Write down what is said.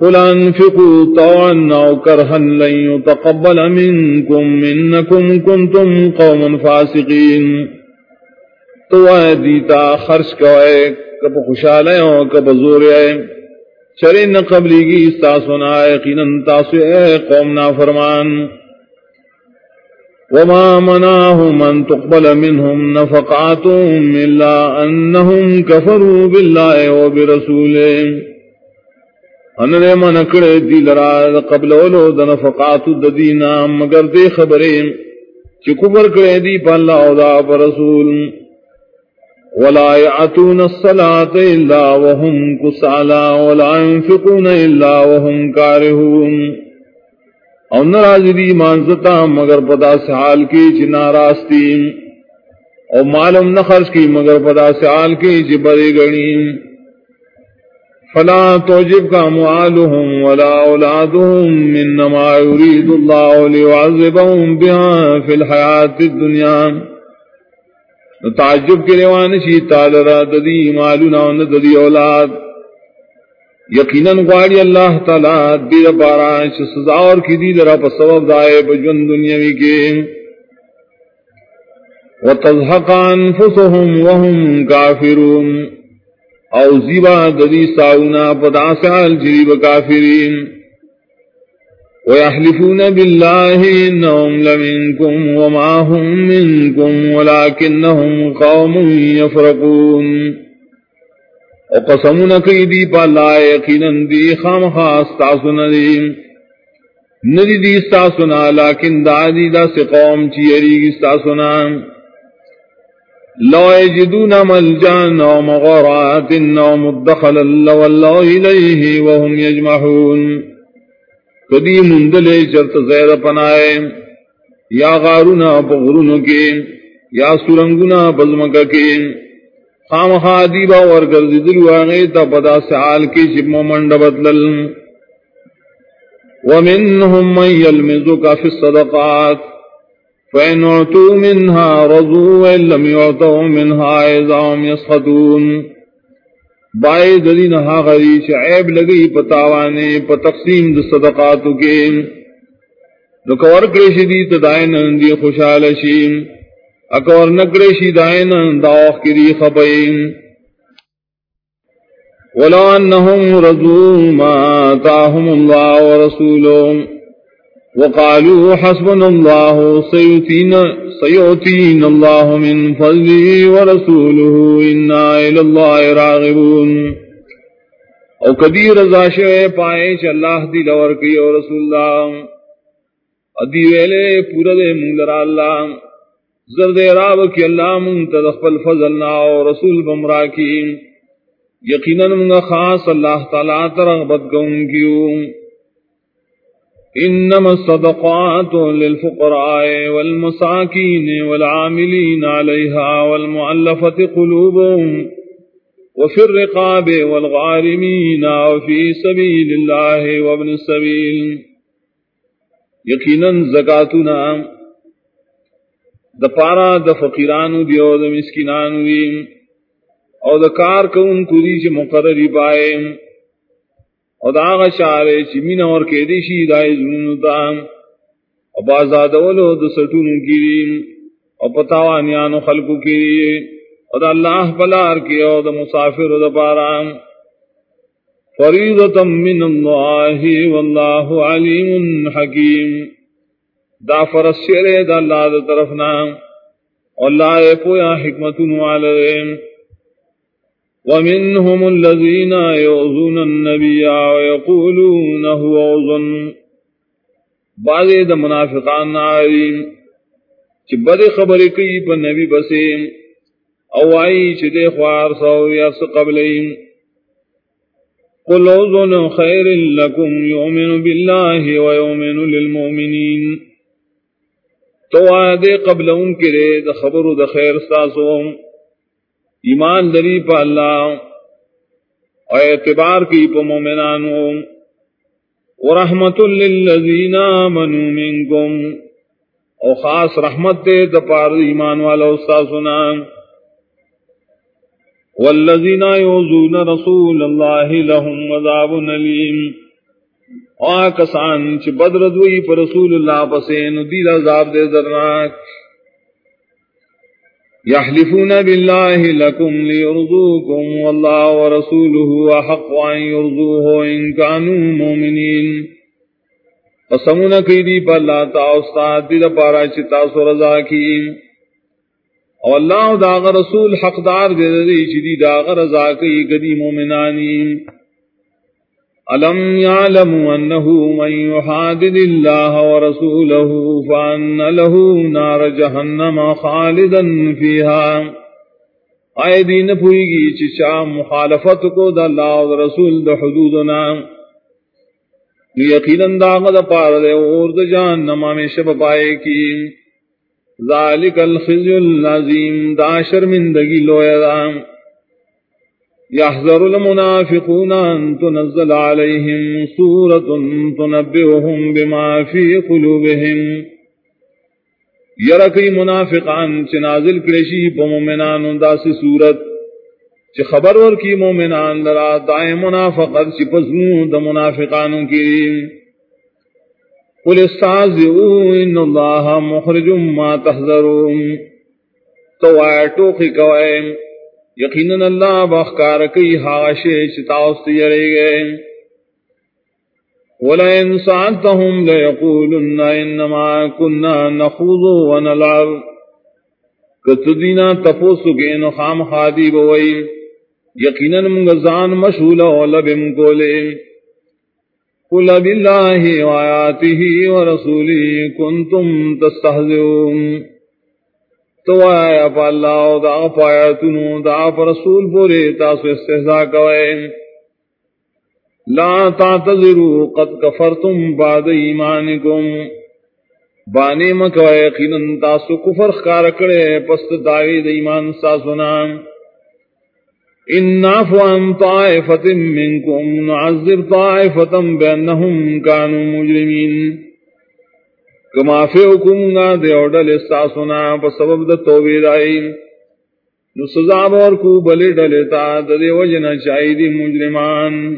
قل انفقوا طوعا او كرها لن يتقبل منكم انكم كنتم قوما فاسقين۔ تو دیتا خرچ کوئے، کب خوشحال ہو، کب زور ہے چرین قبلی کی ساسنا یقینا تاسو اے قوم نا فرمان وما مناهم ان تقبل منهم نفقاتهم الا انهم كفروا بالله وبرسوله۔ ان دے من کڑے دی لرا قبل اولو دن فقات الدین مگر دے خبریں چ کبر کڑے دی پلا او دا رسول. ولا يعتون الصلاة الا وهم كسالى ولا ينفقون الا وهم كارهون او ناراض دی مانزتا مگر پدا سے حال کی چ ناراستی او معلوم نہ خرچ کی، مگر پدا سے حال کی چ بڑی گنی. فلا توجب کا اموالهم ولا اولادهم منما يريد الله ليعذبهم بها في الحياة الدنيا. تعجب کے روان شی تعالی ددی مالنا ددی اولاد. یقینا غاری اللہ تعالی دیر بارا سزا اور کی دی ذرا پر سبب دائے بجن دنیاوی کے. وتزهق انفسهم وهم كافرون او زیبا ددی ساونا پدا سال جریب کافرین. ويحلفون بالله انهم لمنكم وما هم منكم ولكنهم قوم يفرقون. وقسمون قیدی پا لا یقینا دی خام خاص تاسونا دی ندی دی ستاسونا لیکن دادی دا سی قوم چی لو يجدون ملجان او مغارات او مدخلا لولوا إليه وهم يجمحون کدی مندلے چرت زیر پنائے یا غارونا بغرون کے، یا سرنگنا بزمک کے. خام خادیبا ورگرد دلوانے تا پدا سعال کی شب ممنڈ بدلل. ومنهم من يلمزك في الصدقات فإن أعطوا منها رضوا وإن لم يعطوا منها إذا هم يسخطون بائی ددین ہا غری عیب لگئی پتاوانے پ تقسیم د صدقاتو کے۔ نو کور کریشی دی تدائن دی خوشحال اکور نکریشی دائن داوخ کی دی خبئین۔ ولو انہم رضو ما آتاہم اللہ ورسولهم۔ وقالوا حسبنا الله سيؤتينا سيؤتينا الله من فضله ورسوله إنا إلى الله راغبون. او کدی رضا شے پائے چ اللہ دی لور کی اور رسول اللہ. ادی ویلے پورا دے مولرا اللہ. زرد راب کی اللہ من تدخل فضل نا اور رسول بمرا کی. یقینا من خاص اللہ تعالی ترغبت گون کیوں. انما الصدقات للفقراء والمساكين والعاملين عليها والمؤلفة قلوبهم وفي الرقاب والغارمين وفي سبيل الله وابن السبيل. يقينا زكاتنا دپارا د فقیرانو دیو د مسکینانو دی او د کار کون کو دی چې مقرری پائے او دا آغا شعرے چی مین اور کے دیشی دائی زنونو تا او بازاد اولو دو سٹونو گیری او پتاوانیانو خلقو گیری او دا اللہ پلار کی او دا مسافر دا پارا فریضتا من اللہ واللہ علیم حکیم. دا فرس شرے دا اللہ دا طرفنا اللہ پویا حکمتن والدین ومنهم الذين يؤذون النبي ويقولون هو أذن. بعض د منافقان ناری چې بده خبرې کوي په نبی بسې او وايي چې د خوار سو یا څه قبلین قل اذن خير لكم يؤمن بالله ويؤمن للمؤمنين تو دے قبل ان کے رے د خبرو د خیر ساسو ایمان لری پا اللہ اور اعتبار کی پا مومنانو ورحمت للذین آمنوا منکم او خاص رحمت دے دپار ایمان والا استاسنا والذین یوزون رسول اللہ لهم عذاب نلیم کسان چ بدر دوئی پر رسول اللہ پسین دیل عذاب دے درناک یحلفون باللہ لکم لیرضوکم واللہ ورسولہ احق ان یرضوہ ان کانوا مومنین قسمون کی دی پر اللہ تاؤستاد دیل پارا چتا سو رضا کی اور اللہ داغ رسول حقدار دے دی چی داغ رضا کی گدی مومنانین ألم يعلموا أنه من يحادد الله ورسوله فأن له نار جهنم خالدا فيها۔ آئے دین پوئی گی چچا مخالفت کو دا اللہ و رسول دا حدودنا۔ یقیناً داغ دا پار دے اور دا جہنم میں شب پائے کی۔ ذالک الخزی العظیم، دا شرمندگی لویا دام يحذر المنافقون أن تنزل عليهم سورة تنبئهم بما في قلوبهم. يركي منافقان چنازل کرشی پا مومنان داس سورت چ خبر ور کی مومنان لرا دائیں منافقت چ پزنو د منافقان کی قل استعذئوا ان الله مخرج ما تحذرون. تو آئے ٹوکی کوئے یقیناً اللہ بخکار کی حاشے چتاوست یرے گئے۔ وَلَئِنْ سَعَلْتَهُمْ لَيَقُولُنَّ إِنَّمَا كُنَّا نَخُوضُ وَنَلْعَبُ۔ کتدینا تپوسو کے نخام خادی بوئی۔ یقیناً منگزان مشہول ولبم کولے۔ قُلَ بِاللَّهِ وَآيَاتِهِ وَرَسُولِهِ كُنْتُمْ تَسْتَحْزِعُونَ تو آیا پا اللہ و دا پایا تنو دا پا رسول پورے تاسو استحضاء کوئے۔ لا تعتذرو قد کفرتم بعد ایمانکم۔ بانے مکوئے قینن تاسو کفر خکار کرے پست داوی دا ایمان ساسونا ان نعفو عن طائفت منکم نعذب طائفتا بینہم کانو مجرمین۔ کمافی حکم گا دے اوڈل استاسونا پا سبب دا توبید آئی۔ نو سزا بور کو بلی ڈلتا دا دے وجنا چاہی دی مجرمان۔